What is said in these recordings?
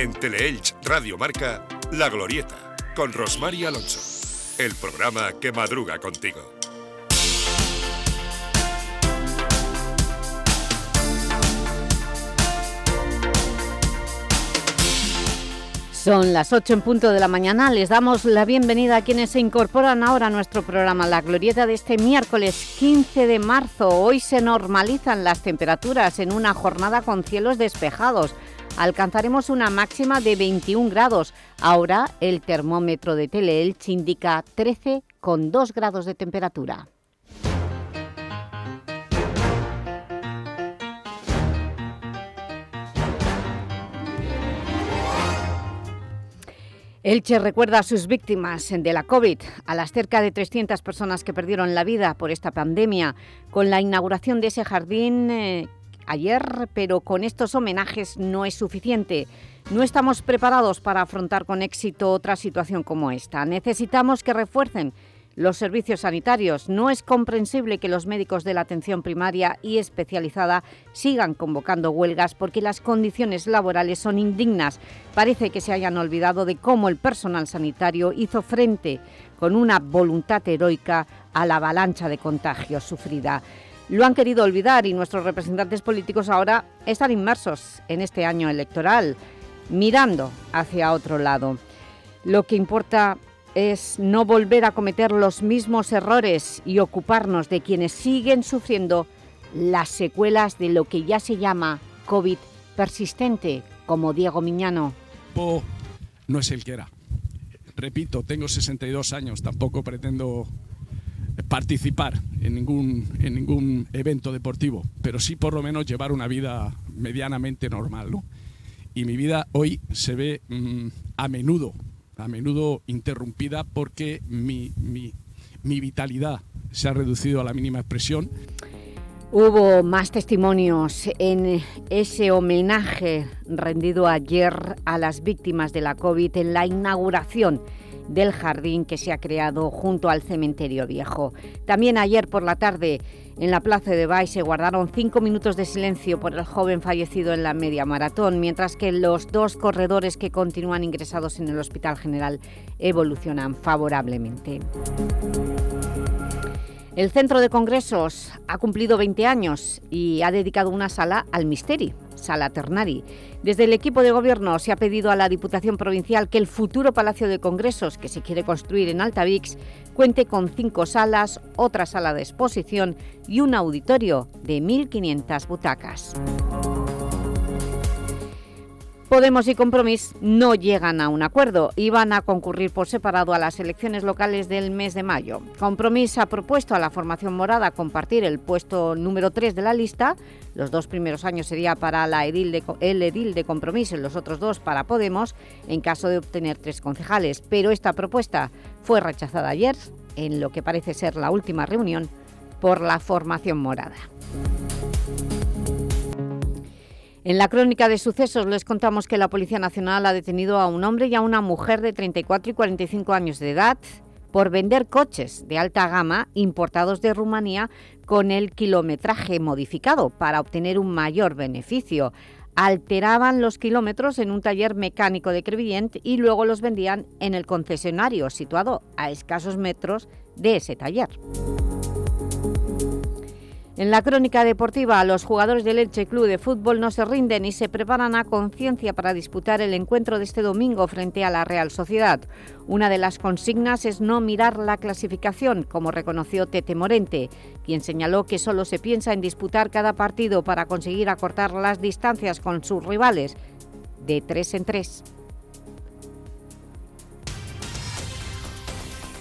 En Teleelch Radio Marca, La Glorieta, con Rosmar Alonso. El programa que madruga contigo. Son las 8 en punto de la mañana. Les damos la bienvenida a quienes se incorporan ahora a nuestro programa La Glorieta de este miércoles 15 de marzo. Hoy se normalizan las temperaturas en una jornada con cielos despejados. Alcanzaremos una máxima de 21 grados. Ahora el termómetro de Teleelch indica 13,2 grados de temperatura. Elche recuerda a sus víctimas de la COVID, a las cerca de 300 personas que perdieron la vida por esta pandemia, con la inauguración de ese jardín eh, ayer, pero con estos homenajes no es suficiente. No estamos preparados para afrontar con éxito otra situación como esta. Necesitamos que refuercen los servicios sanitarios. No es comprensible que los médicos de la atención primaria y especializada sigan convocando huelgas porque las condiciones laborales son indignas. Parece que se hayan olvidado de cómo el personal sanitario hizo frente con una voluntad heroica a la avalancha de contagios sufrida. Lo han querido olvidar y nuestros representantes políticos ahora están inmersos en este año electoral, mirando hacia otro lado. Lo que importa es no volver a cometer los mismos errores y ocuparnos de quienes siguen sufriendo las secuelas de lo que ya se llama COVID persistente, como Diego Miñano. No es el que era. Repito, tengo 62 años, tampoco pretendo participar en ningún, en ningún evento deportivo, pero sí por lo menos llevar una vida medianamente normal. Y mi vida hoy se ve mm, a menudo a menudo interrumpida porque mi, vitalidad se ha reducido a la mínima expresión. Hubo más testimonios en ese homenaje rendido ayer a las víctimas de la COVID en la inauguración del jardín que se ha creado junto al cementerio viejo. También ayer por la tarde en la plaza de Bay se guardaron cinco minutos de silencio por el joven fallecido en la media maratón, mientras que los dos corredores que continúan ingresados en el Hospital General evolucionan favorablemente. El Centro de Congresos ha cumplido 20 años y ha dedicado una sala al Misteri, Sala Ternari. Desde el equipo de gobierno se ha pedido a la Diputación Provincial que el futuro Palacio de Congresos que se quiere construir en Altavix cuente con cinco salas, otra sala de exposición y un auditorio de 1.500 butacas. Podemos y Compromís no llegan a un acuerdo y van a concurrir por separado a las elecciones locales del mes de mayo. Compromís ha propuesto a la formación morada compartir el puesto número 3 de la lista. Los dos primeros años sería para el edil de Compromís y los otros dos para Podemos, en caso de obtener tres concejales. Pero esta propuesta fue rechazada ayer, en lo que parece ser la última reunión, por la formación morada. En la crónica de sucesos les contamos que la Policía Nacional ha detenido a un hombre y a una mujer de 34 y 45 años de edad por vender coches de alta gama importados de Rumanía con el kilometraje modificado para obtener un mayor beneficio. Alteraban los kilómetros en un taller mecánico de Crevillent y luego los vendían en el concesionario situado a escasos metros de ese taller. En la crónica deportiva, los jugadores del Elche Club de Fútbol no se rinden y se preparan a conciencia para disputar el encuentro de este domingo frente a la Real Sociedad. Una de las consignas es no mirar la clasificación, como reconoció Tete Morente, quien señaló que solo se piensa en disputar cada partido para conseguir acortar las distancias con sus rivales de tres en tres.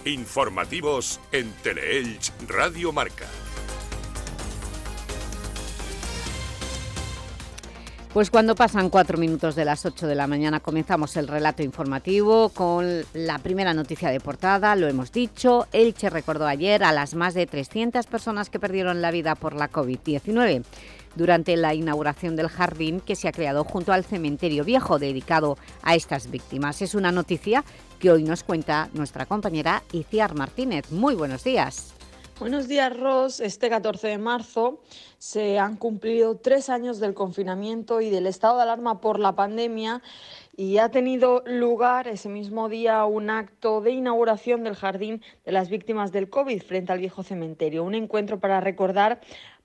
Informativos en Teleelch Radio Marca. Pues cuando pasan cuatro minutos de las 8 de la mañana comenzamos el relato informativo con la primera noticia de portada, lo hemos dicho, Elche recordó ayer a las más de 300 personas que perdieron la vida por la COVID-19 durante la inauguración del jardín que se ha creado junto al cementerio viejo dedicado a estas víctimas. Es una noticia que hoy nos cuenta nuestra compañera Iciar Martínez. Muy buenos días. Buenos días, Ross. Este 14 de marzo se han cumplido tres años del confinamiento y del estado de alarma por la pandemia y ha tenido lugar ese mismo día un acto de inauguración del Jardín de las Víctimas del COVID frente al viejo cementerio, un encuentro para recordar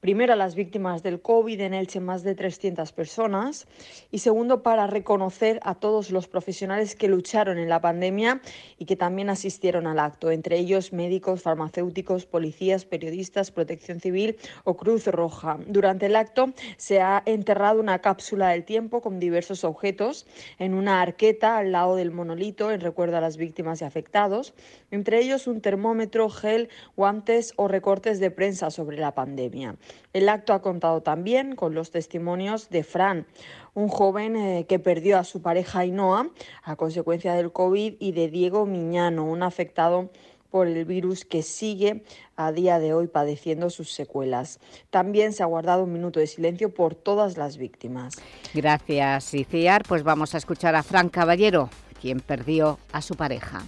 Primero, a las víctimas del COVID en Elche, más de 300 personas. Y segundo, para reconocer a todos los profesionales que lucharon en la pandemia y que también asistieron al acto, entre ellos médicos, farmacéuticos, policías, periodistas, protección civil o Cruz Roja. Durante el acto se ha enterrado una cápsula del tiempo con diversos objetos en una arqueta al lado del monolito en recuerdo a las víctimas y afectados, entre ellos un termómetro, gel, guantes o recortes de prensa sobre la pandemia. El acto ha contado también con los testimonios de Fran, un joven eh, que perdió a su pareja Ainhoa a consecuencia del COVID y de Diego Miñano, un afectado por el virus que sigue a día de hoy padeciendo sus secuelas. También se ha guardado un minuto de silencio por todas las víctimas. Gracias, Iciar. Pues vamos a escuchar a Fran Caballero, quien perdió a su pareja.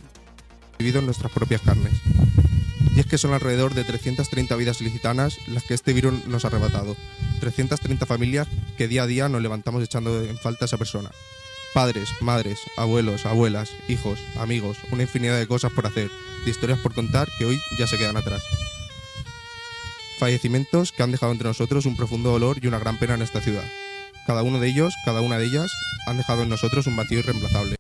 Vivido en nuestras propias carnes y es que son alrededor de 330 vidas ilicitanas las que este virus nos ha arrebatado. 330 familias que día a día nos levantamos echando en falta a esa persona. Padres, madres, abuelos, abuelas, hijos, amigos, una infinidad de cosas por hacer, de historias por contar que hoy ya se quedan atrás. Fallecimientos que han dejado entre nosotros un profundo dolor y una gran pena en esta ciudad. Cada uno de ellos, cada una de ellas, han dejado en nosotros un vacío irreemplazable.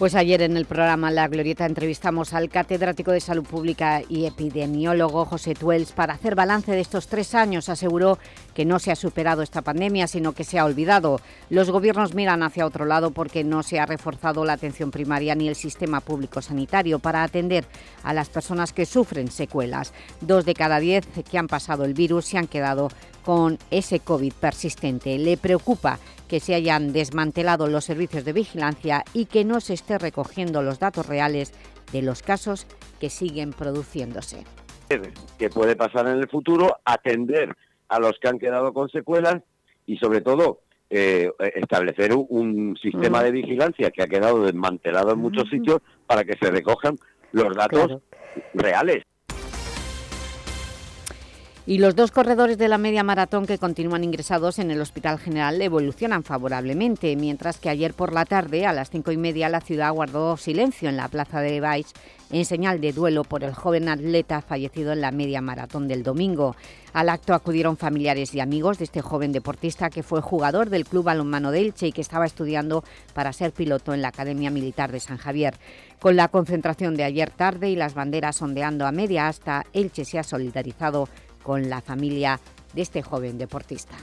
Pues ayer en el programa La Glorieta entrevistamos al catedrático de Salud Pública y epidemiólogo José Tuels para hacer balance de estos tres años. Aseguró que no se ha superado esta pandemia, sino que se ha olvidado. Los gobiernos miran hacia otro lado porque no se ha reforzado la atención primaria ni el sistema público sanitario para atender a las personas que sufren secuelas. Dos de cada diez que han pasado el virus se han quedado con ese COVID persistente. Le preocupa que se hayan desmantelado los servicios de vigilancia y que no se esté recogiendo los datos reales de los casos que siguen produciéndose. ¿Qué puede pasar en el futuro? Atender a los que han quedado con secuelas y sobre todo eh, establecer un, sistema de vigilancia que ha quedado desmantelado en muchos sitios para que se recojan los datos reales. Y los dos corredores de la media maratón que continúan ingresados en el Hospital General evolucionan favorablemente, mientras que ayer por la tarde, a las cinco y media, la ciudad guardó silencio en la plaza de Baix en señal de duelo por el joven atleta fallecido en la media maratón del domingo. Al acto acudieron familiares y amigos de este joven deportista que fue jugador del Club Balonmano de Elche y que estaba estudiando para ser piloto en la Academia Militar de San Javier. Con la concentración de ayer tarde y las banderas ondeando a media hasta, Elche se ha solidarizado con la familia de este joven deportista.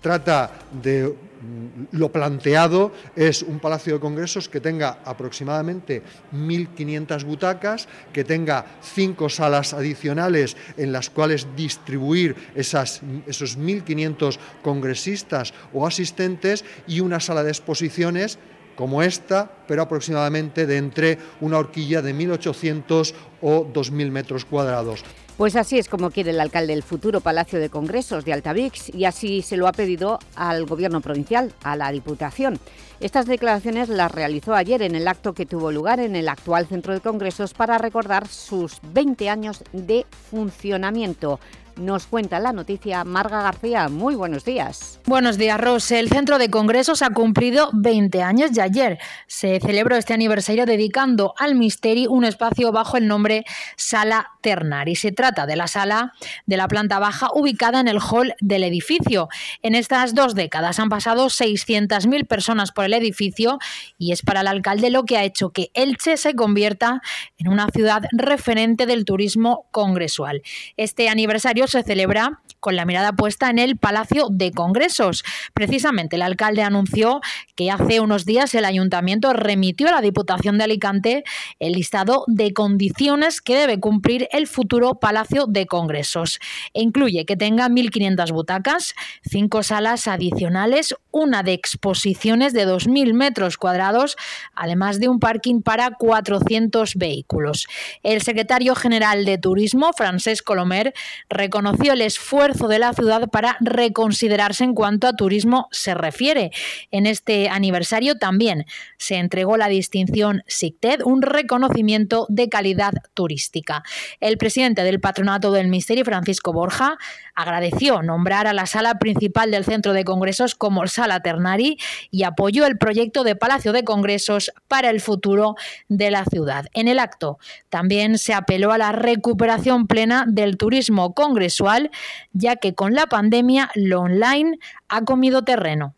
Trata de mm, lo planteado es un palacio de congresos que tenga aproximadamente 1.500 butacas, que tenga cinco salas adicionales en las cuales distribuir esas, esos 1.500 congresistas o asistentes y una sala de exposiciones como esta, pero aproximadamente de entre una horquilla de 1.800 o 2.000 metros cuadrados. Pues así es como quiere el alcalde del futuro Palacio de Congresos de Altavix y así se lo ha pedido al Gobierno provincial, a la Diputación. Estas declaraciones las realizó ayer en el acto que tuvo lugar en el actual Centro de Congresos para recordar sus 20 años de funcionamiento. Nos cuenta la noticia Marga García. Muy buenos días. Buenos días, Ros. El Centro de Congresos ha cumplido 20 años y ayer se celebró este aniversario dedicando al Misteri un espacio bajo el nombre Sala Ternar. Y se trata de la sala de la planta baja ubicada en el hall del edificio. En estas dos décadas han pasado 600.000 personas por el edificio y es para el alcalde lo que ha hecho que Elche se convierta en una ciudad referente del turismo congresual. Este aniversario se celebra con la mirada puesta en el Palacio de Congresos. Precisamente el alcalde anunció que hace unos días el ayuntamiento remitió a la Diputación de Alicante el listado de condiciones que debe cumplir el futuro Palacio de Congresos. E incluye que tenga 1.500 butacas, cinco salas adicionales, una de exposiciones de 2.000 metros cuadrados, además de un parking para 400 vehículos. El secretario general de Turismo, Francesc Colomer, reconoció reconoció el esfuerzo de la ciudad para reconsiderarse en cuanto a turismo se refiere. En este aniversario también se entregó la distinción SICTED, un reconocimiento de calidad turística. El presidente del Patronato del Misterio, Francisco Borja, agradeció nombrar a la sala principal del Centro de Congresos como Sala Ternari y apoyó el proyecto de Palacio de Congresos para el futuro de la ciudad. En el acto también se apeló a la recuperación plena del turismo ya que con la pandemia lo online ha comido terreno.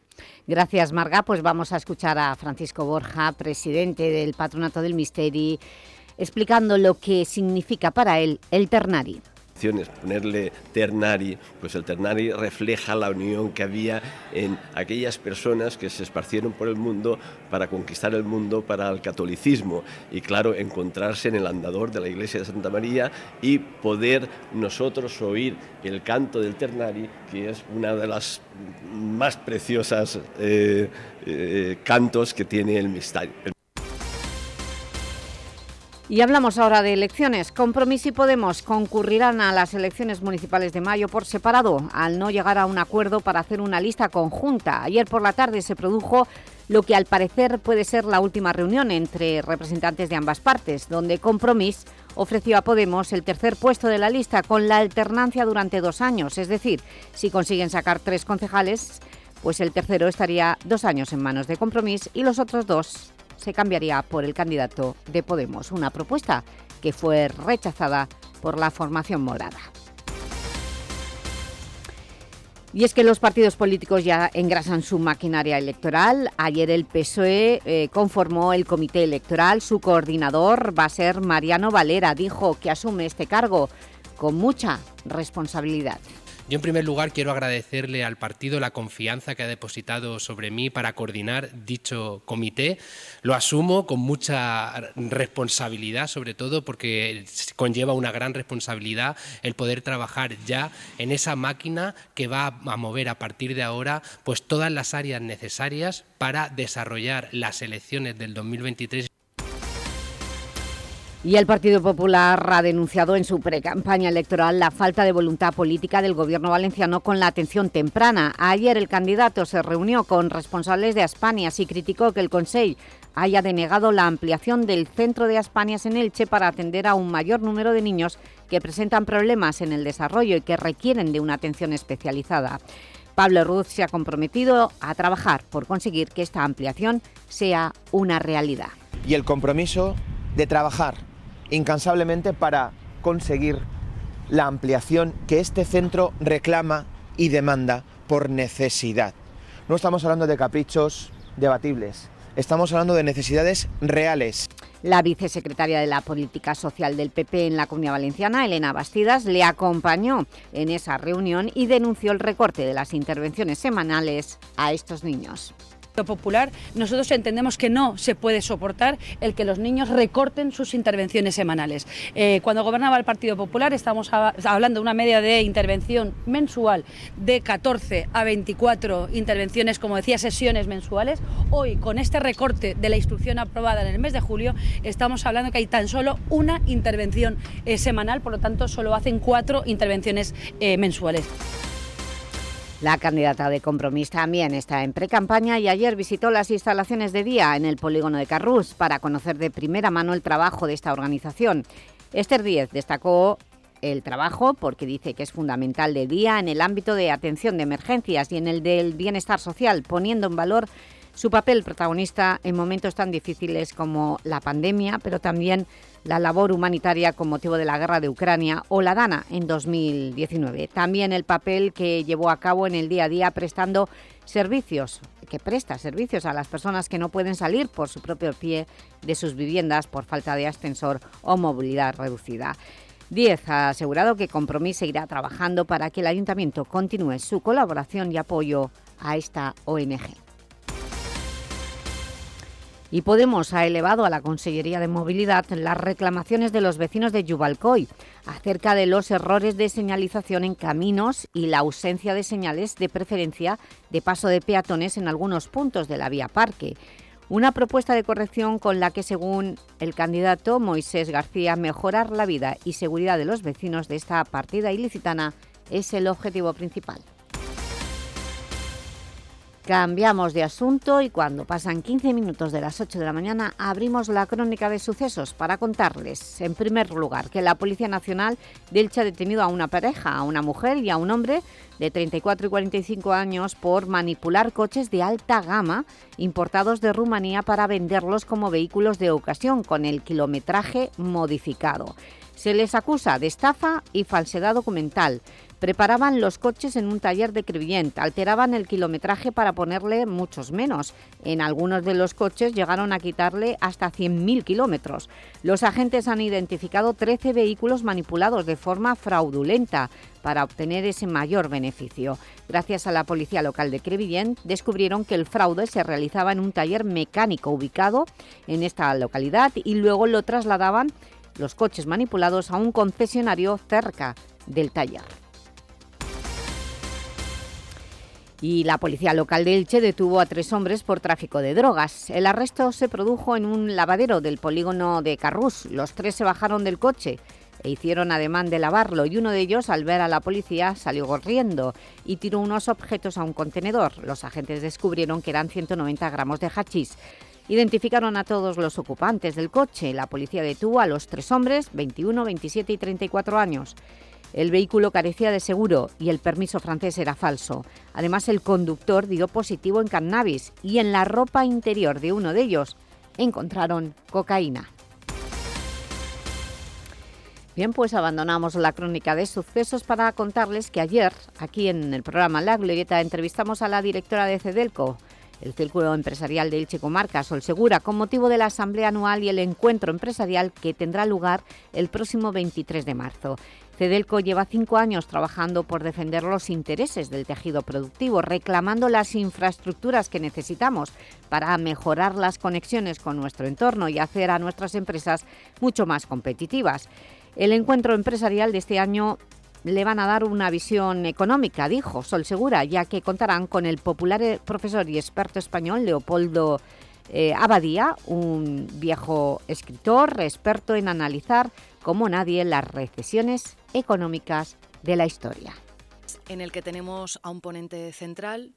Gracias, Marga. Pues vamos a escuchar a Francisco Borja, presidente del Patronato del Misteri, explicando lo que significa para él el Ternari ponerle Ternari, pues el Ternari refleja la unión que había en aquellas personas que se esparcieron por el mundo para conquistar el mundo para el catolicismo y claro, encontrarse en el andador de la iglesia de Santa María y poder nosotros oír el canto del Ternari, que es una de las más preciosas eh, eh, cantos que tiene el misterio. Y hablamos ahora de elecciones. Compromís y Podemos concurrirán a las elecciones municipales de mayo por separado, al no llegar a un acuerdo para hacer una lista conjunta. Ayer por la tarde se produjo lo que al parecer puede ser la última reunión entre representantes de ambas partes, donde Compromís ofreció a Podemos el tercer puesto de la lista con la alternancia durante dos años. Es decir, si consiguen sacar tres concejales, pues el tercero estaría dos años en manos de Compromís y los otros dos se cambiaría por el candidato de Podemos, una propuesta que fue rechazada por la formación morada. Y es que los partidos políticos ya engrasan su maquinaria electoral. Ayer el PSOE eh, conformó el comité electoral. Su coordinador va a ser Mariano Valera. Dijo que asume este cargo con mucha responsabilidad. Yo, en primer lugar, quiero agradecerle al partido la confianza que ha depositado sobre mí para coordinar dicho comité. Lo asumo con mucha responsabilidad, sobre todo porque conlleva una gran responsabilidad el poder trabajar ya en esa máquina que va a mover a partir de ahora pues todas las áreas necesarias para desarrollar las elecciones del 2023. Y el Partido Popular ha denunciado en su precampaña electoral la falta de voluntad política del Gobierno valenciano con la atención temprana. Ayer el candidato se reunió con responsables de Aspanias y criticó que el Consell haya denegado la ampliación del centro de Aspanias en Elche para atender a un mayor número de niños que presentan problemas en el desarrollo y que requieren de una atención especializada. Pablo Ruz se ha comprometido a trabajar por conseguir que esta ampliación sea una realidad. Y el compromiso de trabajar incansablemente para conseguir la ampliación que este centro reclama y demanda por necesidad. No estamos hablando de caprichos debatibles, estamos hablando de necesidades reales. La vicesecretaria de la Política Social del PP en la Comunidad Valenciana, Elena Bastidas, le acompañó en esa reunión y denunció el recorte de las intervenciones semanales a estos niños. Popular, nosotros entendemos que no se puede soportar el que los niños recorten sus intervenciones semanales. Eh, cuando gobernaba el Partido Popular estamos hablando de una media de intervención mensual de 14 a 24 intervenciones, como decía, sesiones mensuales. Hoy, con este recorte de la instrucción aprobada en el mes de julio, estamos hablando que hay tan solo una intervención eh, semanal, por lo tanto, solo hacen cuatro intervenciones eh, mensuales. La candidata de Compromís también está en precampaña y ayer visitó las instalaciones de día en el polígono de Carrús para conocer de primera mano el trabajo de esta organización. Esther Díez destacó el trabajo porque dice que es fundamental de día en el ámbito de atención de emergencias y en el del bienestar social, poniendo en valor su papel protagonista en momentos tan difíciles como la pandemia, pero también la labor humanitaria con motivo de la guerra de Ucrania o la DANA en 2019. También el papel que llevó a cabo en el día a día prestando servicios, que presta servicios a las personas que no pueden salir por su propio pie de sus viviendas por falta de ascensor o movilidad reducida. Diez ha asegurado que Compromís seguirá trabajando para que el Ayuntamiento continúe su colaboración y apoyo a esta ONG. Y Podemos ha elevado a la Consellería de Movilidad las reclamaciones de los vecinos de Yubalcoy acerca de los errores de señalización en caminos y la ausencia de señales de preferencia de paso de peatones en algunos puntos de la vía parque. Una propuesta de corrección con la que, según el candidato Moisés García, mejorar la vida y seguridad de los vecinos de esta partida ilicitana es el objetivo principal. Cambiamos de asunto y cuando pasan 15 minutos de las 8 de la mañana abrimos la crónica de sucesos para contarles, en primer lugar, que la Policía Nacional de Elche ha detenido a una pareja, a una mujer y a un hombre de 34 y 45 años por manipular coches de alta gama importados de Rumanía para venderlos como vehículos de ocasión con el kilometraje modificado. Se les acusa de estafa y falsedad documental. Preparaban los coches en un taller de Crevillent, alteraban el kilometraje para ponerle muchos menos. En algunos de los coches llegaron a quitarle hasta 100.000 kilómetros. Los agentes han identificado 13 vehículos manipulados de forma fraudulenta para obtener ese mayor beneficio. Gracias a la policía local de Crevillent, descubrieron que el fraude se realizaba en un taller mecánico ubicado en esta localidad y luego lo trasladaban los coches manipulados a un concesionario cerca del taller. Y la policía local de Elche detuvo a tres hombres por tráfico de drogas. El arresto se produjo en un lavadero del polígono de Carrús. Los tres se bajaron del coche e hicieron ademán de lavarlo y uno de ellos, al ver a la policía, salió corriendo y tiró unos objetos a un contenedor. Los agentes descubrieron que eran 190 gramos de hachís. Identificaron a todos los ocupantes del coche. La policía detuvo a los tres hombres, 21, 27 y 34 años. El vehículo carecía de seguro y el permiso francés era falso. Además, el conductor dio positivo en cannabis y en la ropa interior de uno de ellos encontraron cocaína. Bien, pues abandonamos la crónica de sucesos para contarles que ayer, aquí en el programa La Glorieta, entrevistamos a la directora de Cedelco, el Círculo Empresarial de Ilche Comarca, Sol Segura, con motivo de la Asamblea Anual y el Encuentro Empresarial que tendrá lugar el próximo 23 de marzo. Cedelco lleva cinco años trabajando por defender los intereses del tejido productivo, reclamando las infraestructuras que necesitamos para mejorar las conexiones con nuestro entorno y hacer a nuestras empresas mucho más competitivas. El encuentro empresarial de este año le van a dar una visión económica, dijo Sol Segura, ya que contarán con el popular profesor y experto español Leopoldo eh, Abadía, un viejo escritor experto en analizar como nadie las recesiones económicas de la historia. En el que tenemos a un ponente central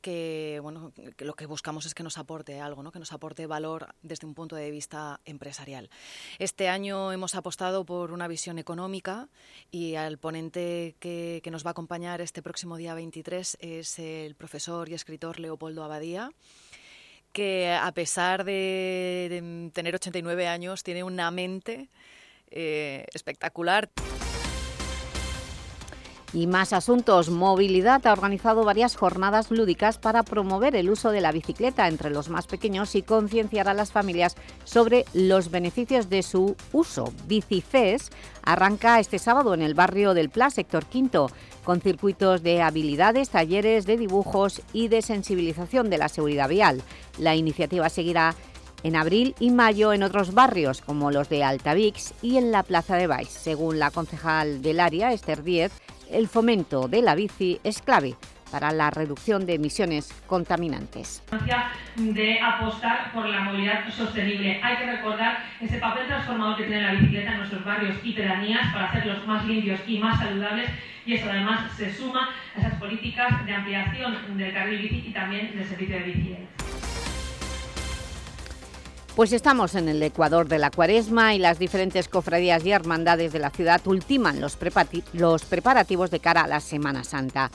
que, bueno, lo que buscamos es que nos aporte algo, ¿no? que nos aporte valor desde un punto de vista empresarial. Este año hemos apostado por una visión económica y al ponente que, nos va a acompañar este próximo día 23 es el profesor y escritor Leopoldo Abadía que a pesar de, tener 89 años tiene una mente eh, espectacular. Y más asuntos. Movilidad ha organizado varias jornadas lúdicas para promover el uso de la bicicleta entre los más pequeños y concienciar a las familias sobre los beneficios de su uso. Bicifes arranca este sábado en el barrio del Pla, sector quinto, con circuitos de habilidades, talleres de dibujos y de sensibilización de la seguridad vial. La iniciativa seguirá en abril y mayo en otros barrios como los de Altavix y en la Plaza de Baix. Según la concejal del área, Esther Díez, el fomento de la bici es clave para la reducción de emisiones contaminantes. De apostar por la movilidad sostenible. Hay que recordar ese papel transformador que tiene la bicicleta en nuestros barrios y pedanías para hacerlos más limpios y más saludables y eso además se suma a esas políticas de ampliación del carril bici y también del servicio de bici. Pues estamos en el Ecuador de la Cuaresma y las diferentes cofradías y hermandades de la ciudad ultiman los, preparativos de cara a la Semana Santa.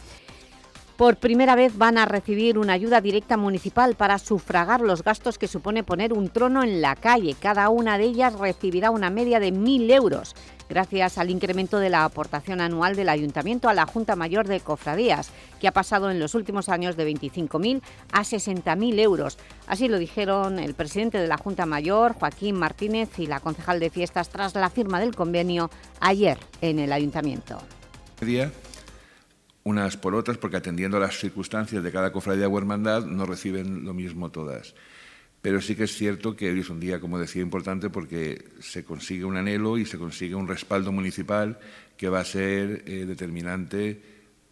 Por primera vez van a recibir una ayuda directa municipal para sufragar los gastos que supone poner un trono en la calle. Cada una de ellas recibirá una media de 1.000 euros, gracias al incremento de la aportación anual del Ayuntamiento a la Junta Mayor de Cofradías, que ha pasado en los últimos años de 25.000 a 60.000 euros. Así lo dijeron el presidente de la Junta Mayor, Joaquín Martínez, y la concejal de fiestas tras la firma del convenio ayer en el Ayuntamiento unas por otras, porque atendiendo a las circunstancias de cada cofradía o hermandad no reciben lo mismo todas. Pero sí que es cierto que hoy es un día, como decía, importante porque se consigue un anhelo y se consigue un respaldo municipal que va a ser eh, determinante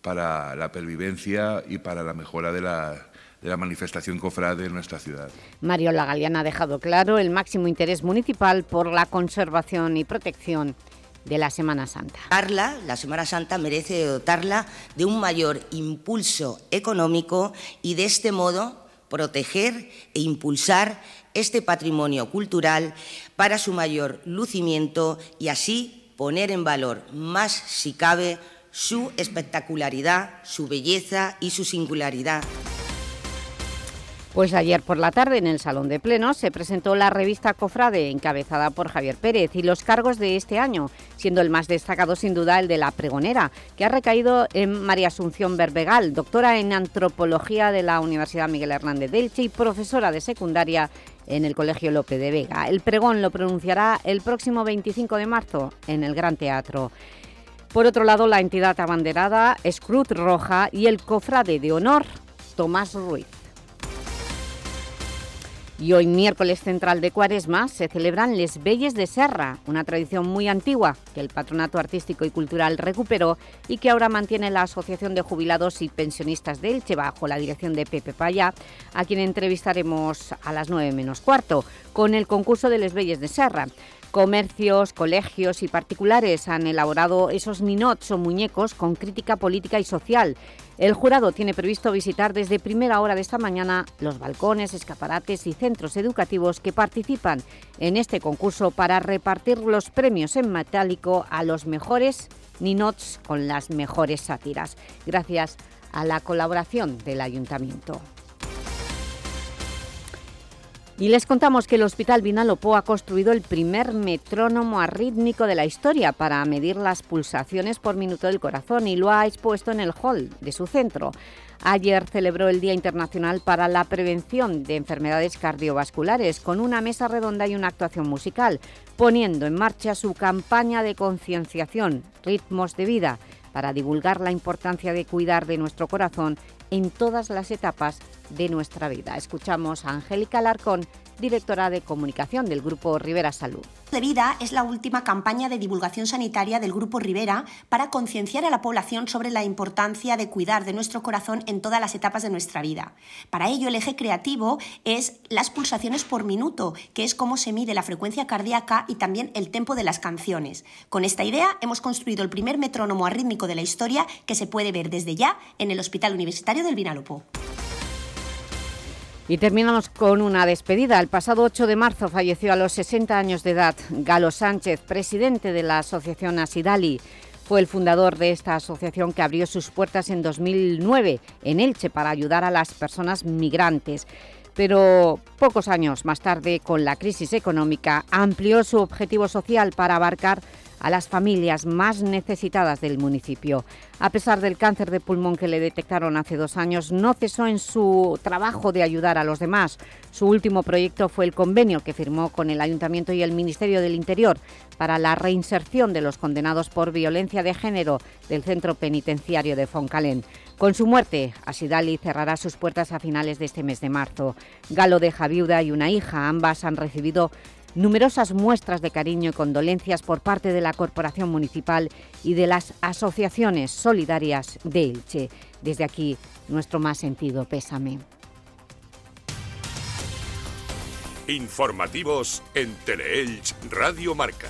para la pervivencia y para la mejora de la, de la manifestación cofrade en nuestra ciudad. Mario Lagaliana ha dejado claro el máximo interés municipal por la conservación y protección de la Semana Santa. La Semana Santa merece dotarla de un mayor impulso económico y de este modo proteger e impulsar este patrimonio cultural para su mayor lucimiento y así poner en valor más si cabe su espectacularidad, su belleza y su singularidad. Pues ayer por la tarde en el Salón de Plenos se presentó la revista Cofrade, encabezada por Javier Pérez, y los cargos de este año, siendo el más destacado sin duda el de la pregonera, que ha recaído en María Asunción Berbegal, doctora en Antropología de la Universidad Miguel Hernández de y profesora de secundaria en el Colegio Lope de Vega. El pregón lo pronunciará el próximo 25 de marzo en el Gran Teatro. Por otro lado, la entidad abanderada es Cruz Roja y el cofrade de honor Tomás Ruiz. Y hoy, miércoles central de Cuaresma, se celebran Les Belles de Serra, una tradición muy antigua que el Patronato Artístico y Cultural recuperó y que ahora mantiene la Asociación de Jubilados y Pensionistas de Elche bajo la dirección de Pepe Paya, a quien entrevistaremos a las 9 menos cuarto, con el concurso de Les Belles de Serra. Comercios, colegios y particulares han elaborado esos ninots o muñecos con crítica política y social. El jurado tiene previsto visitar desde primera hora de esta mañana los balcones, escaparates y centros educativos que participan en este concurso para repartir los premios en metálico a los mejores ninots con las mejores sátiras, gracias a la colaboración del Ayuntamiento. Y les contamos que el Hospital Vinalopó ha construido el primer metrónomo arrítmico de la historia para medir las pulsaciones por minuto del corazón y lo ha expuesto en el hall de su centro. Ayer celebró el Día Internacional para la Prevención de Enfermedades Cardiovasculares con una mesa redonda y una actuación musical, poniendo en marcha su campaña de concienciación, Ritmos de Vida, para divulgar la importancia de cuidar de nuestro corazón en todas las etapas de nuestra vida. Escuchamos a Angélica Larcón, directora de comunicación del Grupo Rivera Salud. de Vida es la última campaña de divulgación sanitaria del Grupo Rivera para concienciar a la población sobre la importancia de cuidar de nuestro corazón en todas las etapas de nuestra vida. Para ello, el eje creativo es las pulsaciones por minuto, que es cómo se mide la frecuencia cardíaca y también el tempo de las canciones. Con esta idea hemos construido el primer metrónomo arrítmico de la historia que se puede ver desde ya en el Hospital Universitario del Vinalopó. Y terminamos con una despedida. El pasado 8 de marzo falleció a los 60 años de edad Galo Sánchez, presidente de la asociación Asidali. Fue el fundador de esta asociación que abrió sus puertas en 2009 en Elche para ayudar a las personas migrantes. Pero pocos años más tarde, con la crisis económica, amplió su objetivo social para abarcar a las familias más necesitadas del municipio. A pesar del cáncer de pulmón que le detectaron hace dos años, no cesó en su trabajo de ayudar a los demás. Su último proyecto fue el convenio que firmó con el Ayuntamiento y el Ministerio del Interior para la reinserción de los condenados por violencia de género del Centro Penitenciario de Foncalén. Con su muerte, Asidali cerrará sus puertas a finales de este mes de marzo. Galo deja viuda y una hija. Ambas han recibido numerosas muestras de cariño y condolencias por parte de la Corporación Municipal y de las asociaciones solidarias de Elche. Desde aquí, nuestro más sentido pésame. Informativos en Teleelch Radio Marca.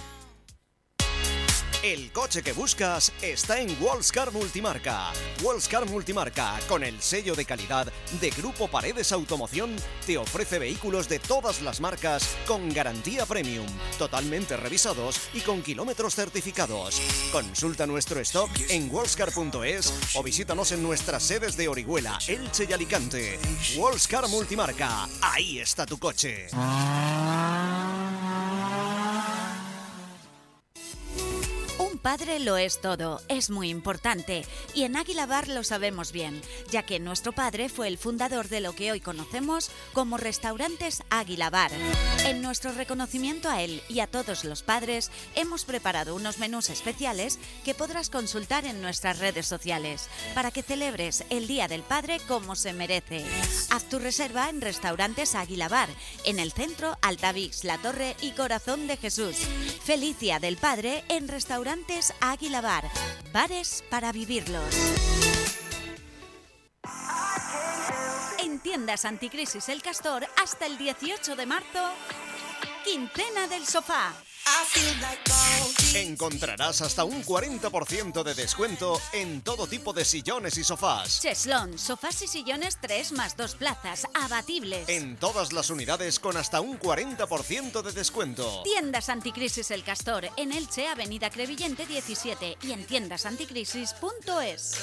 El coche que buscas está en Wallscar Multimarca. Wallscar Multimarca, con el sello de calidad de Grupo Paredes Automoción, te ofrece vehículos de todas las marcas con garantía premium, totalmente revisados y con kilómetros certificados. Consulta nuestro stock en wallscar.es o visítanos en nuestras sedes de Orihuela, Elche y Alicante. Wallscar Multimarca, ahí está tu coche. Padre lo es todo, es muy importante y en Águila Bar lo sabemos bien, ya que nuestro padre fue el fundador de lo que hoy conocemos como Restaurantes Águila Bar. En nuestro reconocimiento a él y a todos los padres, hemos preparado unos menús especiales que podrás consultar en nuestras redes sociales para que celebres el Día del Padre como se merece. Haz tu reserva en Restaurantes Águila Bar, en el centro Altavix, La Torre y Corazón de Jesús. Felicia del Padre en Restaurantes Águila Bar. Bares para vivirlos. En tiendas Anticrisis El Castor hasta el 18 de marzo, quincena del sofá. Encontrarás hasta un 40% de descuento en todo tipo de sillones y sofás. Cheslón, sofás y sillones 3 más 2 plazas, abatibles. En todas las unidades con hasta un 40% de descuento. Tiendas Anticrisis El Castor, en Elche, Avenida Crevillente 17 y en tiendasanticrisis.es.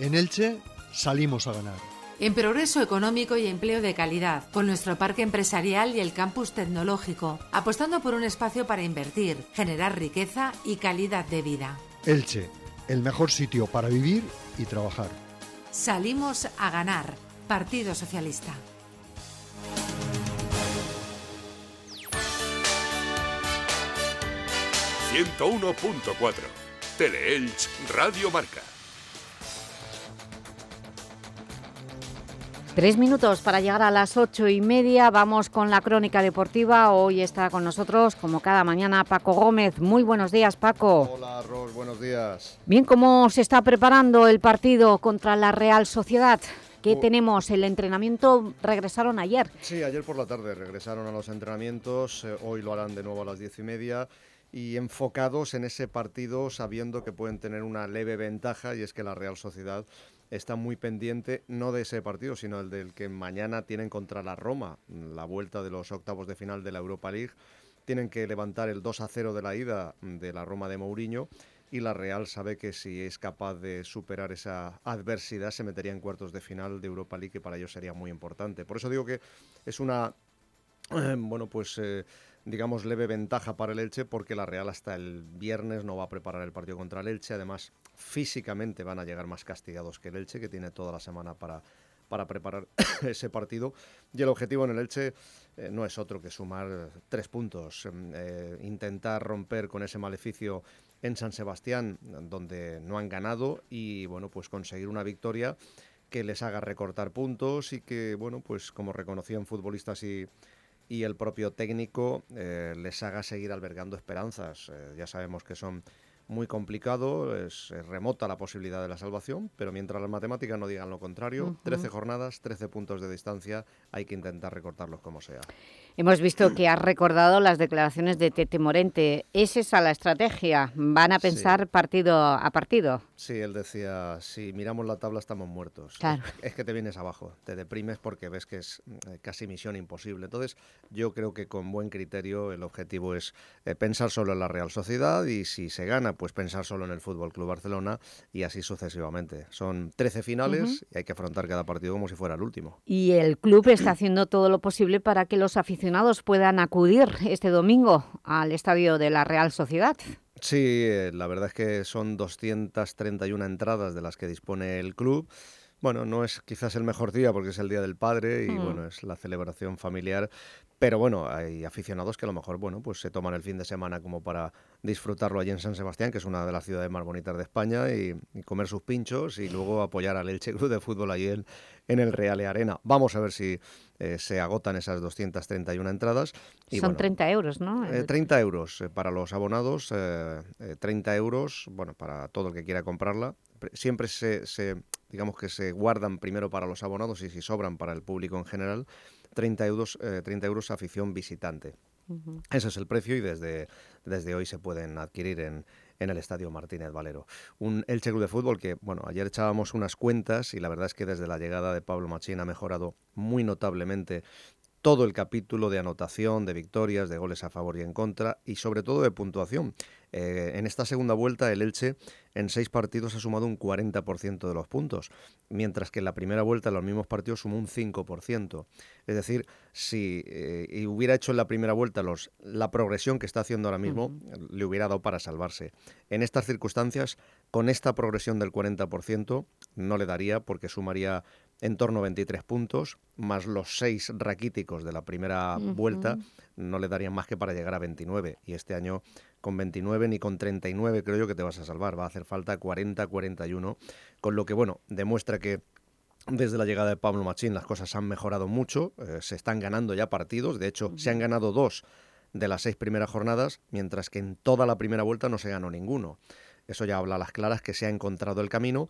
En Elche salimos a ganar en progreso económico y empleo de calidad, con nuestro parque empresarial y el campus tecnológico, apostando por un espacio para invertir, generar riqueza y calidad de vida. Elche, el mejor sitio para vivir y trabajar. Salimos a ganar. Partido Socialista. ...101.4... Teleelch Radio Marca. Tres minutos para llegar a las ocho y media. Vamos con la crónica deportiva. Hoy está con nosotros, como cada mañana, Paco Gómez. Muy buenos días, Paco. Hola, Ros. Buenos días. Bien, ¿cómo se está preparando el partido contra la Real Sociedad? ¿Qué tenemos? El entrenamiento regresaron ayer. Sí, ayer por la tarde regresaron a los entrenamientos. Eh, hoy lo harán de nuevo a las diez y media y enfocados en ese partido sabiendo que pueden tener una leve ventaja y es que la Real Sociedad está muy pendiente no de ese partido, sino el del que mañana tienen contra la Roma, la vuelta de los octavos de final de la Europa League. Tienen que levantar el 2 a 0 de la ida de la Roma de Mourinho y la Real sabe que si es capaz de superar esa adversidad se metería en cuartos de final de Europa League que para ellos sería muy importante. Por eso digo que es una bueno, pues eh, digamos, leve ventaja para el Elche porque la Real hasta el viernes no va a preparar el partido contra el Elche. Además, físicamente van a llegar más castigados que el Elche, que tiene toda la semana para, para preparar ese partido. Y el objetivo en el Elche eh, no es otro que sumar tres puntos, em, eh, intentar romper con ese maleficio en San Sebastián, donde no han ganado, y bueno, pues conseguir una victoria que les haga recortar puntos y que, bueno, pues como reconocían futbolistas y y el propio técnico eh, les haga seguir albergando esperanzas. Ya sabemos que son muy complicado, es, remota la posibilidad de la salvación, pero mientras las matemáticas no digan lo contrario, 13 jornadas, 13 puntos de distancia, hay que intentar recortarlos como sea. Hemos visto que has recordado las declaraciones de Tete Morente. ¿Es esa la estrategia? ¿Van a pensar partido a partido? Sí, él decía, si miramos la tabla estamos muertos. Es, que te vienes abajo, te deprimes porque ves que es eh, casi misión imposible. Entonces, yo creo que con buen criterio el objetivo es eh, pensar solo en la Real Sociedad y si se gana, pues pensar solo en el Fútbol Club Barcelona y así sucesivamente. Son 13 finales y hay que afrontar cada partido como si fuera el último. Y el club está haciendo todo lo posible para que los aficionados puedan acudir este domingo al estadio de la Real Sociedad. Sí, eh, la verdad es que son 231 entradas de las que dispone el club. Bueno, no es quizás el mejor día porque es el Día del Padre y Mm. bueno, es la celebración familiar, pero bueno, hay aficionados que a lo mejor, bueno, pues se toman el fin de semana como para disfrutarlo allí en San Sebastián, que es una de las ciudades más bonitas de España, y, y comer sus pinchos y luego apoyar al Elche Club de Fútbol allí en, en el Reale Arena. Vamos a ver si eh, se agotan esas 231 entradas. Y Son bueno, 30 euros, ¿no? eh, 30 euros eh, para los abonados, eh, eh, 30 euros, bueno, para todo el que quiera comprarla. Pre- Siempre se, se, digamos que se guardan primero para los abonados y si sobran para el público en general, 30 euros, eh, 30 euros afición visitante. Ese es el precio y desde, desde hoy se pueden adquirir en, en el Estadio Martínez Valero. Un Elche Club de Fútbol que, bueno, ayer echábamos unas cuentas y la verdad es que desde la llegada de Pablo Machín ha mejorado muy notablemente todo el capítulo de anotación, de victorias, de goles a favor y en contra y sobre todo de puntuación. Eh, en esta segunda vuelta el Elche en seis partidos ha sumado un 40% de los puntos, mientras que en la primera vuelta en los mismos partidos sumó un 5%. Es decir, si eh, hubiera hecho en la primera vuelta los, la progresión que está haciendo ahora mismo, le hubiera dado para salvarse. En estas circunstancias, con esta progresión del 40%, no le daría porque sumaría en torno a 23 puntos, más los seis raquíticos de la primera vuelta, no le darían más que para llegar a 29. Y este año con 29 ni con 39 creo yo que te vas a salvar. Va a hacer falta 40-41, con lo que, bueno, demuestra que desde la llegada de Pablo Machín las cosas han mejorado mucho, eh, se están ganando ya partidos, de hecho se han ganado dos de las seis primeras jornadas, mientras que en toda la primera vuelta no se ganó ninguno. Eso ya habla a las claras que se ha encontrado el camino,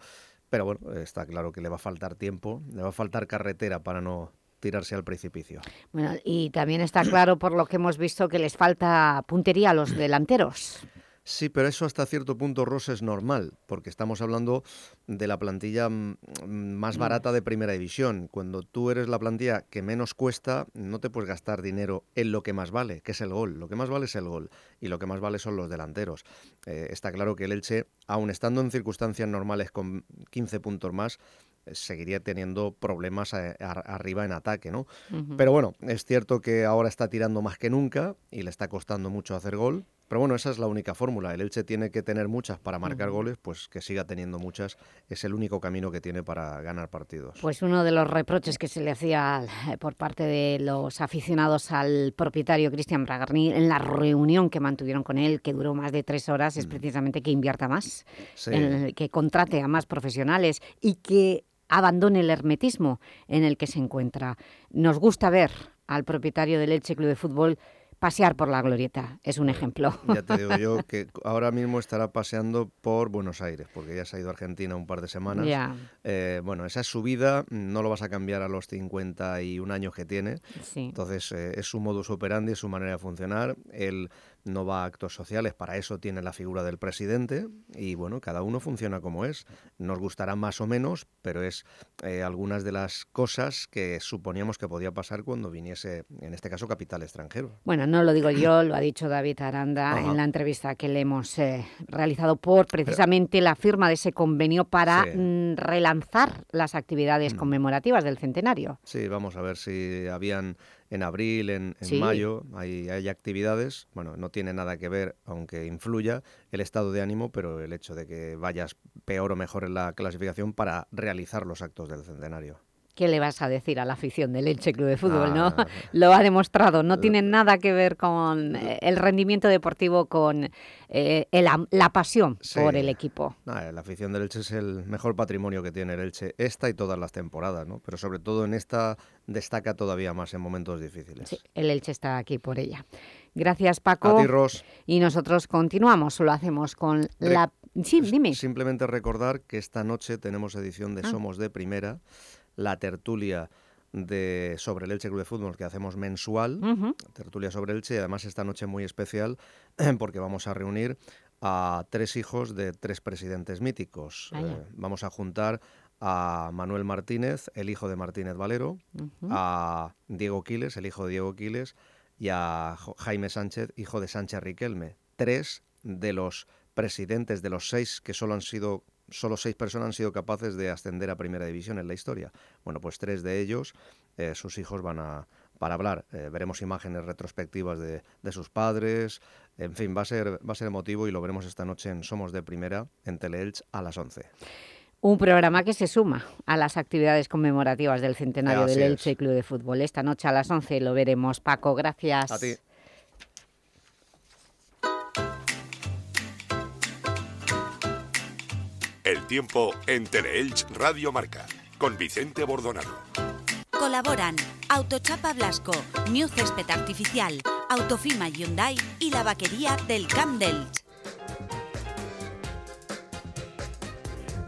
pero bueno, está claro que le va a faltar tiempo, le va a faltar carretera para no tirarse al precipicio. Bueno, y también está claro por lo que hemos visto que les falta puntería a los delanteros. Sí, pero eso hasta cierto punto, Ross, es normal, porque estamos hablando de la plantilla mm, más Mm. barata de primera división. Cuando tú eres la plantilla que menos cuesta, no te puedes gastar dinero en lo que más vale, que es el gol. Lo que más vale es el gol y lo que más vale son los delanteros. Eh, está claro que el Elche, aun estando en circunstancias normales con 15 puntos más, seguiría teniendo problemas a- a- arriba en ataque, ¿no? Pero bueno, es cierto que ahora está tirando más que nunca y le está costando mucho hacer gol. Pero bueno, esa es la única fórmula. El Elche tiene que tener muchas para marcar goles, pues que siga teniendo muchas. Es el único camino que tiene para ganar partidos. Pues uno de los reproches que se le hacía eh, por parte de los aficionados al propietario Cristian Bragarni en la reunión que mantuvieron con él, que duró más de tres horas, es precisamente que invierta más, Sí. en el- que contrate a más profesionales y que abandone el hermetismo en el que se encuentra. Nos gusta ver al propietario del Elche Club de Fútbol pasear por la glorieta, es un ejemplo. Ya te digo yo que ahora mismo estará paseando por Buenos Aires, porque ya se ha ido a Argentina un par de semanas. Ya. Eh, bueno, esa es su vida, no lo vas a cambiar a los 51 años que tiene. Sí. Entonces, eh, es su modus operandi, es su manera de funcionar. Él no va a actos sociales, para eso tiene la figura del presidente. Y bueno, cada uno funciona como es. Nos gustará más o menos, pero es eh, algunas de las cosas que suponíamos que podía pasar cuando viniese, en este caso, capital extranjero. Bueno, no lo digo yo, lo ha dicho David Aranda Ajá. en la entrevista que le hemos eh, realizado por precisamente la firma de ese convenio para Sí. mm, relanzar las actividades Mm. conmemorativas del centenario. Sí, vamos a ver si habían en abril, en, en Sí. mayo, hay, hay actividades. Bueno, no tiene nada que ver, aunque influya, el estado de ánimo, pero el hecho de que vayas peor o mejor en la clasificación para realizar los actos del centenario. ¿Qué le vas a decir a la afición del Elche Club de Fútbol? ¿no? Nada. Lo ha demostrado, no tiene nada que ver con eh, el rendimiento deportivo, con eh, el la pasión Sí. por el equipo. Nada, la afición del Elche es el mejor patrimonio que tiene el Elche, esta y todas las temporadas, ¿no? Pero sobre todo en esta destaca todavía más en momentos difíciles. Sí, el Elche está aquí por ella. Gracias, Paco. A ti, Ros. Y nosotros continuamos, lo hacemos con Re- la... Sí, dime. Simplemente recordar que esta noche tenemos edición de Ah. Somos de Primera, la tertulia de sobre el Elche Club de Fútbol que hacemos mensual, tertulia sobre Elche, y además esta noche muy especial porque vamos a reunir a tres hijos de tres presidentes míticos. Vaya. Eh, vamos a juntar a Manuel Martínez, el hijo de Martínez Valero, a Diego Quiles, el hijo de Diego Quiles, y a Jaime Sánchez, hijo de Sánchez Riquelme. Tres de los presidentes de los seis que solo han sido solo seis personas han sido capaces de ascender a primera división en la historia. Bueno, pues tres de ellos, eh, sus hijos van a para hablar. Eh, veremos imágenes retrospectivas de, de sus padres. En fin, va a ser va a ser emotivo y lo veremos esta noche en Somos de Primera en Teleelch a las 11. Un programa que se suma a las actividades conmemorativas del centenario Así del. Elche Club de Fútbol. Esta noche a las 11 lo veremos. Paco, gracias. A ti. El tiempo en Teleelch Radio Marca con Vicente Bordonado. Colaboran Autochapa Blasco, New Césped Artificial, Autofima Hyundai y la vaquería del Camp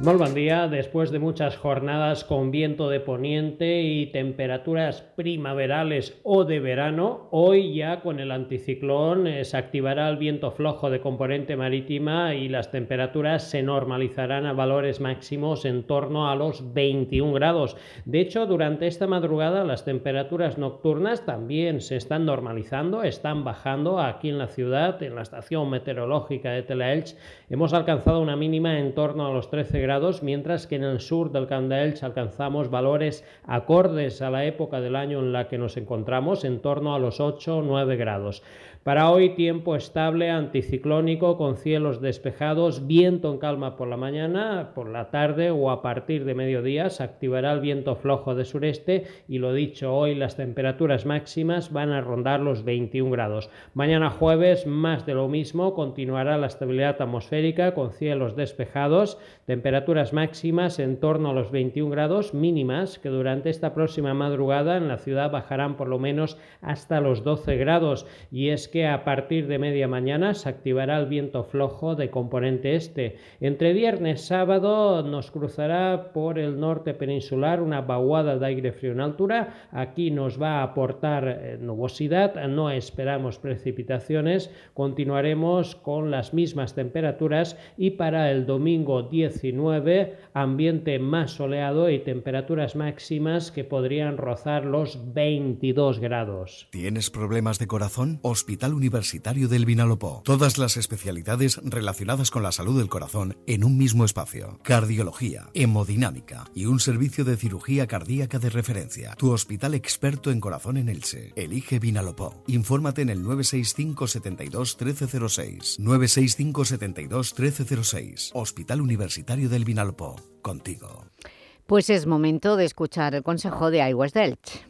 Muy buen día. Después de muchas jornadas con viento de poniente y temperaturas primaverales o de verano, hoy ya con el anticiclón eh, se activará el viento flojo de componente marítima y las temperaturas se normalizarán a valores máximos en torno a los 21 grados. De hecho, durante esta madrugada las temperaturas nocturnas también se están normalizando, están bajando aquí en la ciudad, en la estación meteorológica de Telaelch. Hemos alcanzado una mínima en torno a los 13 grados, mientras que en el sur del Camp alcanzamos valores acordes a la época del año en la que nos encontramos, en torno a los 8 o 9 grados. Para hoy tiempo estable, anticiclónico, con cielos despejados, viento en calma por la mañana, por la tarde o a partir de mediodía se activará el viento flojo de sureste y lo dicho, hoy las temperaturas máximas van a rondar los 21 grados. Mañana jueves más de lo mismo, continuará la estabilidad atmosférica con cielos despejados, temperaturas máximas en torno a los 21 grados mínimas que durante esta próxima madrugada en la ciudad bajarán por lo menos hasta los 12 grados y es que a partir de media mañana se activará el viento flojo de componente este. Entre viernes y sábado nos cruzará por el norte peninsular una vaguada de aire frío en altura. Aquí nos va a aportar eh, nubosidad, no esperamos precipitaciones. Continuaremos con las mismas temperaturas y para el domingo 19 ambiente más soleado y temperaturas máximas que podrían rozar los 22 grados. ¿Tienes problemas de corazón? Hospital Universitario del Vinalopó. Todas las especialidades relacionadas con la salud del corazón en un mismo espacio. Cardiología, hemodinámica y un servicio de cirugía cardíaca de referencia. Tu hospital experto en corazón en Elche. Elige Vinalopó. Infórmate en el 965 72 1306. 965 72 1306. Hospital Universitario del Vinalopó. Contigo. Pues es momento de escuchar el consejo de iWest Delch.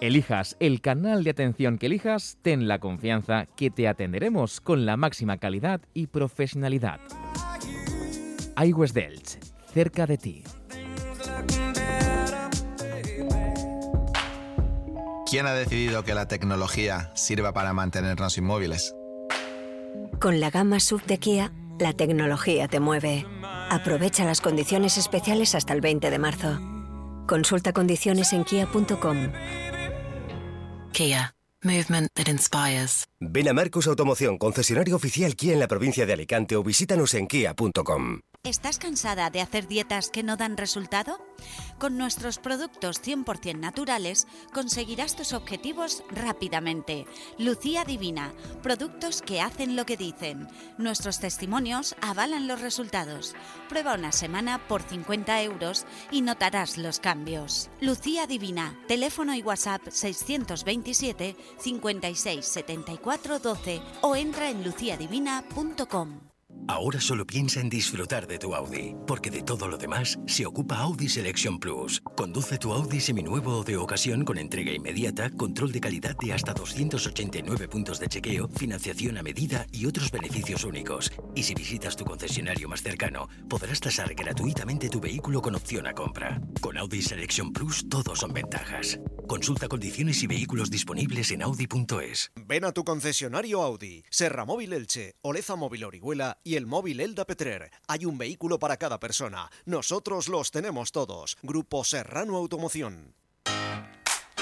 Elijas el canal de atención que elijas, ten la confianza que te atenderemos con la máxima calidad y profesionalidad. iWest Delch, cerca de ti. ¿Quién ha decidido que la tecnología sirva para mantenernos inmóviles? Con la gama sub de Kia, la tecnología te mueve. Aprovecha las condiciones especiales hasta el 20 de marzo. Consulta condiciones en kia.com. Kia. Movement that inspires. Ven a Marcos Automoción, concesionario oficial Kia en la provincia de Alicante o visítanos en kia.com. ¿Estás cansada de hacer dietas que no dan resultado? Con nuestros productos 100% naturales conseguirás tus objetivos rápidamente. Lucía Divina, productos que hacen lo que dicen. Nuestros testimonios avalan los resultados. Prueba una semana por 50 euros y notarás los cambios. Lucía Divina, teléfono y WhatsApp 627 56 74 12 o entra en luciadivina.com. Ahora solo piensa en disfrutar de tu Audi, porque de todo lo demás se ocupa Audi Selection Plus. Conduce tu Audi seminuevo o de ocasión con entrega inmediata, control de calidad de hasta 289 puntos de chequeo, financiación a medida y otros beneficios únicos. Y si visitas tu concesionario más cercano, podrás tasar gratuitamente tu vehículo con opción a compra. Con Audi Selection Plus todos son ventajas. Consulta condiciones y vehículos disponibles en audi.es. Ven a tu concesionario Audi, Serra Móvil Elche, Oleza Móvil Orihuela y el móvil Elda Petrer. Hay un vehículo para cada persona. Nosotros los tenemos todos. Grupo Serrano Automoción.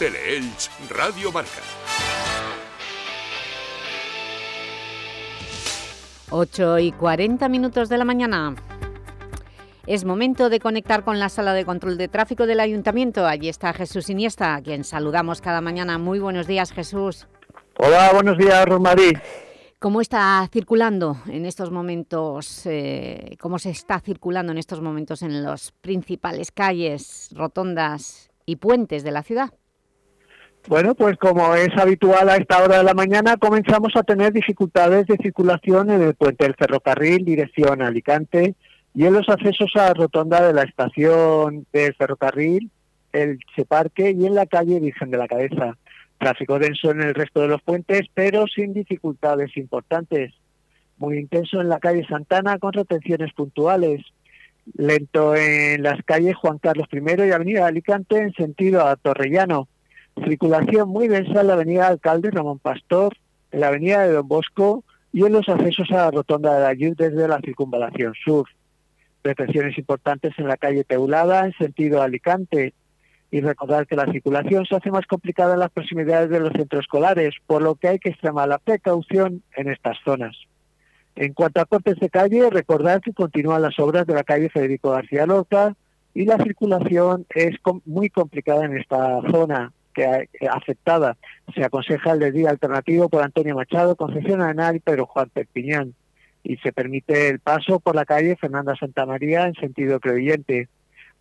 Teleelch Radio Marca. 8 y 40 minutos de la mañana. Es momento de conectar con la sala de control de tráfico del Ayuntamiento. Allí está Jesús Iniesta, a quien saludamos cada mañana. Muy buenos días, Jesús. Hola, buenos días, Rosmarí. ¿Cómo está circulando en estos momentos, eh, cómo se está circulando en estos momentos en las principales calles, rotondas y puentes de la ciudad? Bueno, pues como es habitual a esta hora de la mañana, comenzamos a tener dificultades de circulación en el puente del ferrocarril, dirección Alicante, y en los accesos a la rotonda de la estación del ferrocarril, el Cheparque y en la calle Virgen de la Cabeza. Tráfico denso en el resto de los puentes, pero sin dificultades importantes. Muy intenso en la calle Santana con retenciones puntuales. Lento en las calles Juan Carlos I y Avenida Alicante en sentido a Torrellano Circulación muy densa en la avenida Alcalde Ramón Pastor, en la avenida de Don Bosco y en los accesos a la rotonda de Ayud desde la circunvalación sur. Retenciones importantes en la calle Teulada en sentido Alicante. Y recordar que la circulación se hace más complicada en las proximidades de los centros escolares, por lo que hay que extremar la precaución en estas zonas. En cuanto a cortes de calle, recordar que continúan las obras de la calle Federico García Lorca y la circulación es muy complicada en esta zona que afectada. Se aconseja el desvío alternativo por Antonio Machado, Concepción Arenal y Pedro Juan Perpiñán. Y se permite el paso por la calle Fernanda Santa María en sentido creyente.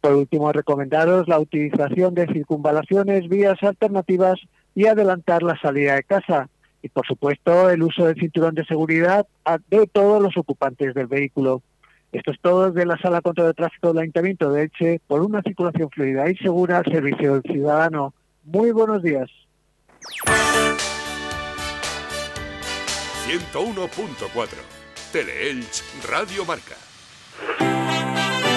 Por último, recomendaros la utilización de circunvalaciones, vías alternativas y adelantar la salida de casa. Y, por supuesto, el uso del cinturón de seguridad de todos los ocupantes del vehículo. Esto es todo desde la Sala Contra el Tráfico del Ayuntamiento de Elche por una circulación fluida y segura al servicio del ciudadano. Muy buenos días. 101.4 Teleelch Radio Marca.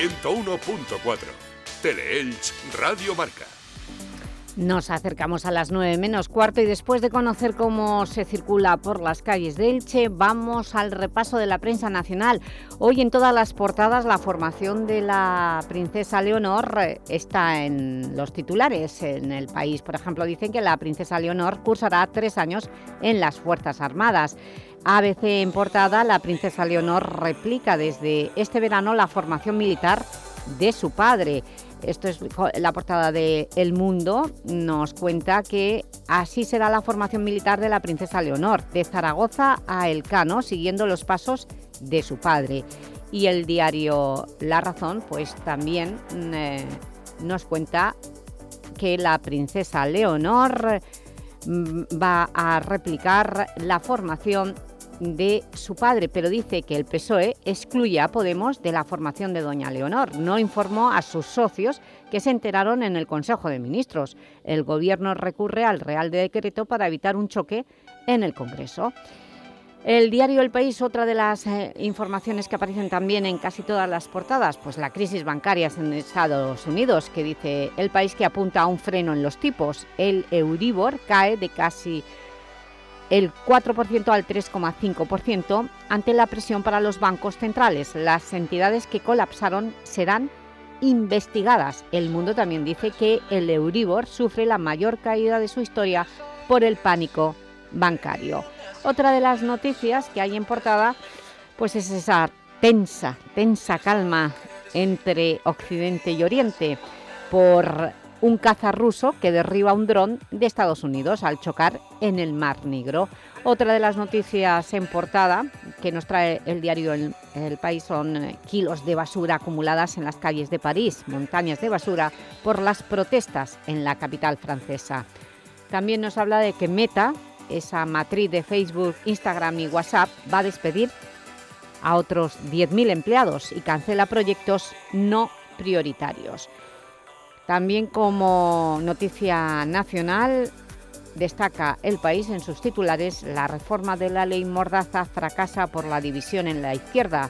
101.4 Teleelch Radio Marca. Nos acercamos a las 9 menos cuarto y después de conocer cómo se circula por las calles de Elche, vamos al repaso de la prensa nacional. Hoy en todas las portadas la formación de la princesa Leonor eh, está en los titulares en el país. Por ejemplo, dicen que la princesa Leonor cursará tres años en las Fuerzas Armadas. ABC en portada, la princesa Leonor replica desde este verano la formación militar de su padre. Esto es la portada de El Mundo, nos cuenta que así será la formación militar de la princesa Leonor, de Zaragoza a Elcano, siguiendo los pasos de su padre. Y el diario La Razón, pues también mm, eh, nos cuenta que la princesa Leonor mm, va a replicar la formación de su padre, pero dice que el PSOE excluye a Podemos de la formación de doña Leonor. No informó a sus socios que se enteraron en el Consejo de Ministros. El Gobierno recurre al Real Decreto para evitar un choque en el Congreso. El diario El País, otra de las eh, informaciones que aparecen también en casi todas las portadas, pues la crisis bancaria en Estados Unidos, que dice el país que apunta a un freno en los tipos. El Euribor cae de casi el 4% al 3,5% ante la presión para los bancos centrales. Las entidades que colapsaron serán investigadas. El Mundo también dice que el Euribor sufre la mayor caída de su historia por el pánico bancario. Otra de las noticias que hay en portada pues es esa tensa, tensa calma entre Occidente y Oriente por un caza ruso que derriba un dron de Estados Unidos al chocar en el Mar Negro. Otra de las noticias en portada que nos trae el diario El, País son eh, kilos de basura acumuladas en las calles de París, montañas de basura por las protestas en la capital francesa. También nos habla de que Meta, esa matriz de Facebook, Instagram y WhatsApp, va a despedir a otros 10.000 empleados y cancela proyectos no prioritarios. También como noticia nacional destaca El País en sus titulares la reforma de la ley Mordaza fracasa por la división en la izquierda.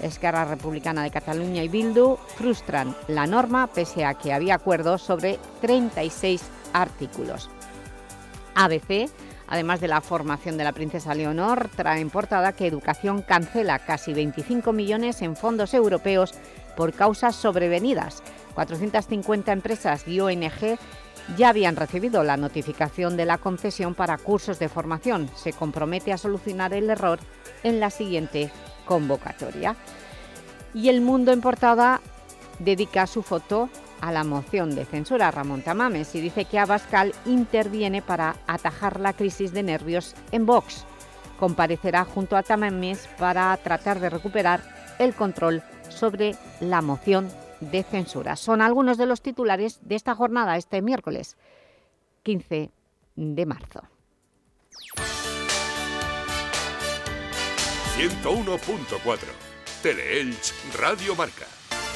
Esquerra Republicana de Cataluña y Bildu frustran la norma pese a que había acuerdos sobre 36 artículos. ABC, además de la formación de la princesa Leonor, trae en portada que Educación cancela casi 25 millones en fondos europeos por causas sobrevenidas. 450 empresas y ONG ya habían recibido la notificación de la concesión para cursos de formación. Se compromete a solucionar el error en la siguiente convocatoria. Y El Mundo en portada dedica su foto a la moción de censura Ramón Tamames y dice que Abascal interviene para atajar la crisis de nervios en Vox. Comparecerá junto a Tamames para tratar de recuperar el control sobre la moción de censura. Son algunos de los titulares de esta jornada, este miércoles 15 de marzo. 101.4 Teleelch Radio Marca